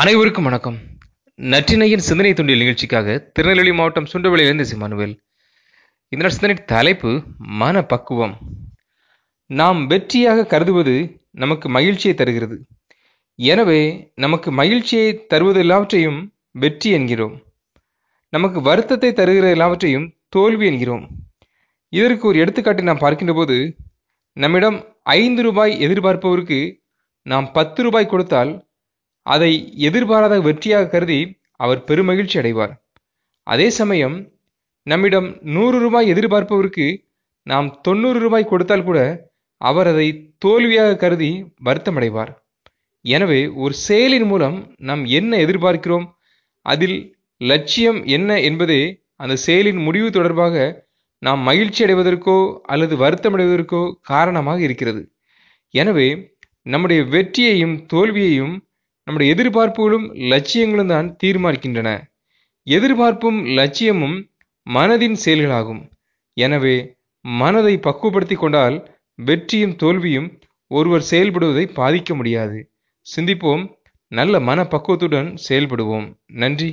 அனைவருக்கும் வணக்கம். நற்றினையின் சிந்தனை தொண்டில் நிகழ்ச்சிக்காக திருநெல்வேலி மாவட்டம் சுண்டவளியிலிருந்து சிமானுவேல் இந்த சிந்தனை தலைப்பு மன பக்குவம் நாம் வெற்றியாக கருதுவது நமக்கு மகிழ்ச்சியை தருகிறது. எனவே நமக்கு மகிழ்ச்சியை தருவது எல்லாவற்றையும் வெற்றி என்கிறோம். நமக்கு வருத்தத்தை தருகிற எல்லாவற்றையும் தோல்வி என்கிறோம். இதற்கு ஒரு எடுத்துக்காட்டை நாம் பார்க்கின்ற போது நம்மிடம் ஐந்து ரூபாய் எதிர்பார்ப்பவருக்கு நாம் பத்து ரூபாய் கொடுத்தால் அதை எதிர்பாராத வெற்றியாக கருதி அவர் பெருமகிழ்ச்சி அடைவார். அதே சமயம் நம்மிடம் நூறு ரூபாய் எதிர்பார்ப்பவருக்கு நாம் தொண்ணூறு ரூபாய் கொடுத்தால் கூட அவர் அதை தோல்வியாக கருதி வருத்தமடைவார். எனவே ஒரு செயலின் மூலம் நாம் என்ன எதிர்பார்க்கிறோம் அதில் லட்சியம் என்ன என்பதே அந்த செயலின் முடிவு தொடர்பாக நாம் மகிழ்ச்சி அடைவதற்கோ அல்லது வருத்தமடைவதற்கோ காரணமாக இருக்கிறது. எனவே நம்முடைய வெற்றியையும் தோல்வியையும் நம்முடைய எதிர்பார்ப்புகளும் லட்சியங்களும் தான் தீர்மானிக்கின்றன. எதிர்பார்ப்பும் லட்சியமும் மனதின் செயல்களாகும். எனவே மனதை பக்குவப்படுத்தி கொண்டால் வெற்றியும் தோல்வியும் ஒருவர் செயல்படுவதை பாதிக்க முடியாது. சிந்திப்போம். நல்ல மன பக்குவத்துடன் செயல்படுவோம். நன்றி.